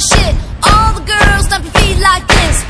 shit. All the girls your feet like this.